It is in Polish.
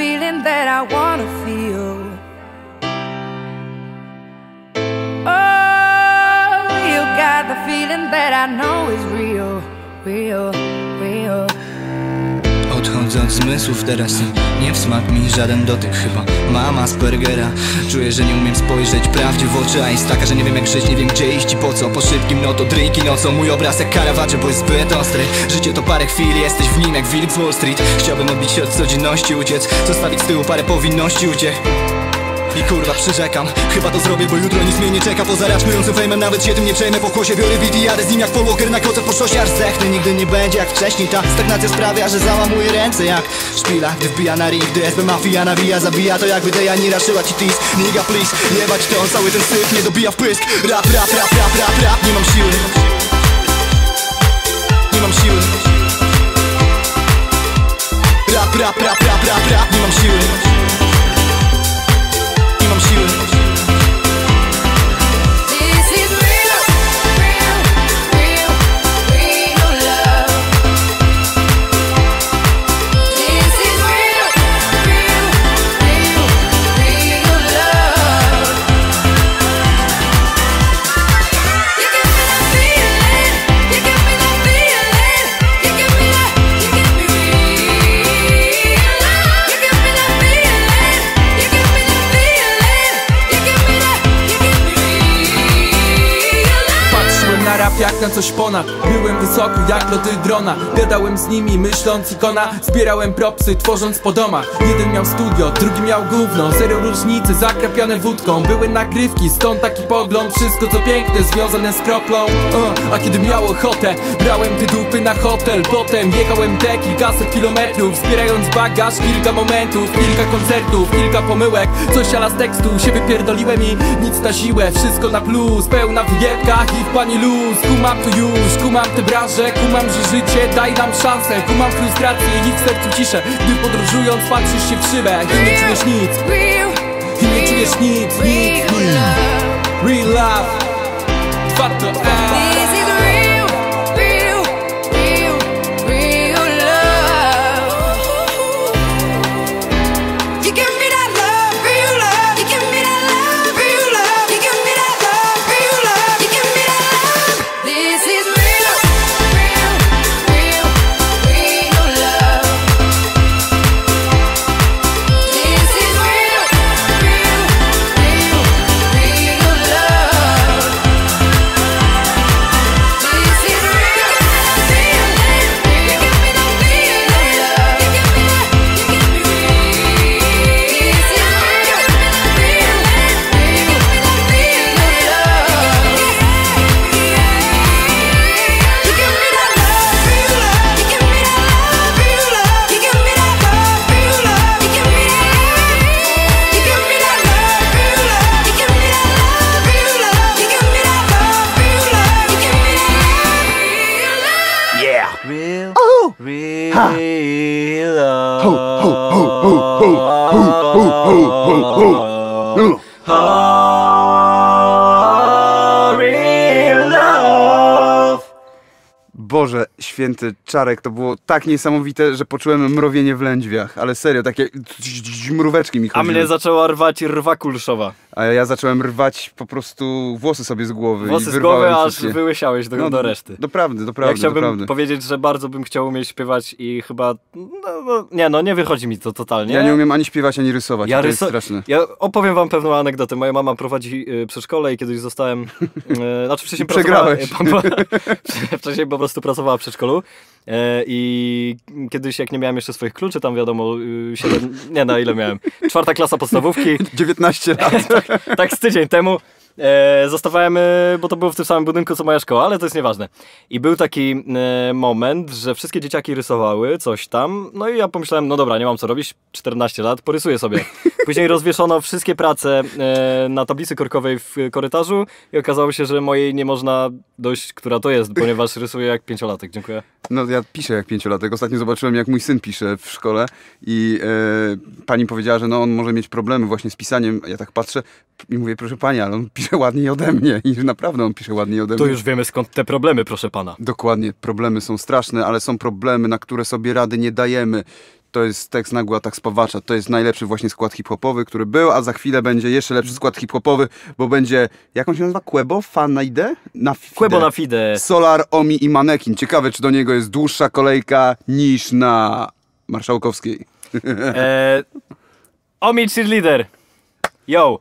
feeling that I wanna feel. Oh, you got the feeling that I know is real, real, real. Od zmysłów teraz Nie wsmak mi żaden dotyk chyba. Mama z burgera Czuję, że nie umiem spojrzeć prawdzie w oczy A jest taka, że nie wiem jak żyć, nie wiem gdzie iść i po co. Po szybkim no to drinki nocą Mój obraz jak Caravaggio, bo jest zbyt ostry. Życie to parę chwil, jesteś w nim jak wilk z Wall Street. Chciałbym odbić się od codzienności, uciec Zostawić z tyłu parę powinności, uciech i kurwa przyrzekam, chyba to zrobię, bo jutro nic mnie nie czeka. Poza raczkującym fejmem nawet się tym nie przejmę. Po kłosie biorę beat i z nim jak Paul Walker na koce po szosie. Aż nigdy nie będzie jak wcześniej. Ta stagnacja sprawia, że załamuję ręce jak szpila. Gdy wbija na ring, gdy SB Mafia nawija Zabija to jakby Deja raszyła ci tease Nigga please, jebać to, cały ten syf nie dobija w pysk. Rap, rap, rap, rap, rap, rap, nie mam siły. Nie mam siły. Rap, rap, rap, rap, rap, rap, nie mam siły na rap jak na coś ponad. Byłem wysoko jak loty drona. Gadałem z nimi myśląc ikona. Zbierałem propsy tworząc po domach. Jeden miał studio, drugi miał gówno. Zero różnicy zakrapione wódką. Były nagrywki, stąd taki pogląd. Wszystko co piękne związane z kroplą. Uh, A kiedy miał ochotę Brałem te dupy na hotel. Potem jechałem te kilkaset kilometrów. Zbierając bagaż, kilka momentów Kilka koncertów, kilka pomyłek. Coś ala z tekstu się wypierdoliłem i nic na siłę. Wszystko na plus, pełna wyjebka i w pani luz Kumam to już, kumam te branże Kumam, że życie daj nam szansę Kumam frustrację i w sercu ciszę. Gdy podróżując patrzysz się w szybę I nie czujesz nic, Real, i nie czujesz nic, nic, real nic. Real love. To ho ho ho ho ho ho ho ho ho ho Boże, święty Czarek, to było tak niesamowite, że poczułem mrowienie w lędźwiach. Ale serio, takie mróweczki mi A chodziły. mnie zaczęła rwać rwa kulszowa. A ja zacząłem rwać po prostu włosy sobie z głowy. Włosy z głowy, aż wszystkie. wyłysiałeś do, No, do reszty. Doprawdy, doprawdy, ja chciałbym powiedzieć, że bardzo bym chciał umieć śpiewać i chyba... No, no, nie no, nie wychodzi mi to totalnie. Ja nie umiem ani śpiewać, ani rysować. Ja, to jest straszne. ja opowiem wam pewną anegdotę. Moja mama prowadzi y, przedszkole i kiedyś zostałem. Y, znaczy wcześniej Przegrałeś. pracowała. Po, wcześniej po prostu pracowała w przedszkolu. y, I kiedyś, jak nie miałem jeszcze swoich kluczy, tam wiadomo, y, siedem, nie no, ile miałem? Czwarta klasa podstawówki. 19 lat. tak z tydzień temu e, zostawałem, e, bo to było w tym samym budynku co moja szkoła, ale to jest nieważne. I był taki e, moment, że wszystkie dzieciaki rysowały coś tam, no i ja pomyślałem, no dobra, nie mam co robić, 14 lat, porysuję sobie. Później rozwieszono wszystkie prace e, na tablicy korkowej w korytarzu i okazało się, że mojej nie można dojść, która to jest, ponieważ rysuję jak pięciolatek. Dziękuję. No ja piszę jak pięciolatek. Ostatnio zobaczyłem jak mój syn pisze w szkole i e, pani powiedziała, że no on może mieć problemy właśnie z pisaniem. Ja tak patrzę i mówię, proszę pani, ale on pisze ładniej ode mnie i naprawdę on pisze ładniej ode To mnie. już wiemy skąd te problemy, proszę pana. Dokładnie, problemy są straszne, ale są problemy, na które sobie rady nie dajemy. To jest tekst nagły atak spawacza. To jest najlepszy właśnie skład hip-hopowy, który był, a za chwilę będzie jeszcze lepszy skład hip-hopowy, bo będzie, jak on się nazywa? Quebo? Fanaide? Na fide. Quebo na fide. Solar, Omi i Manekin. Ciekawe, czy do niego jest dłuższa kolejka niż na Marszałkowskiej. E, Omi cheerleader. Yo,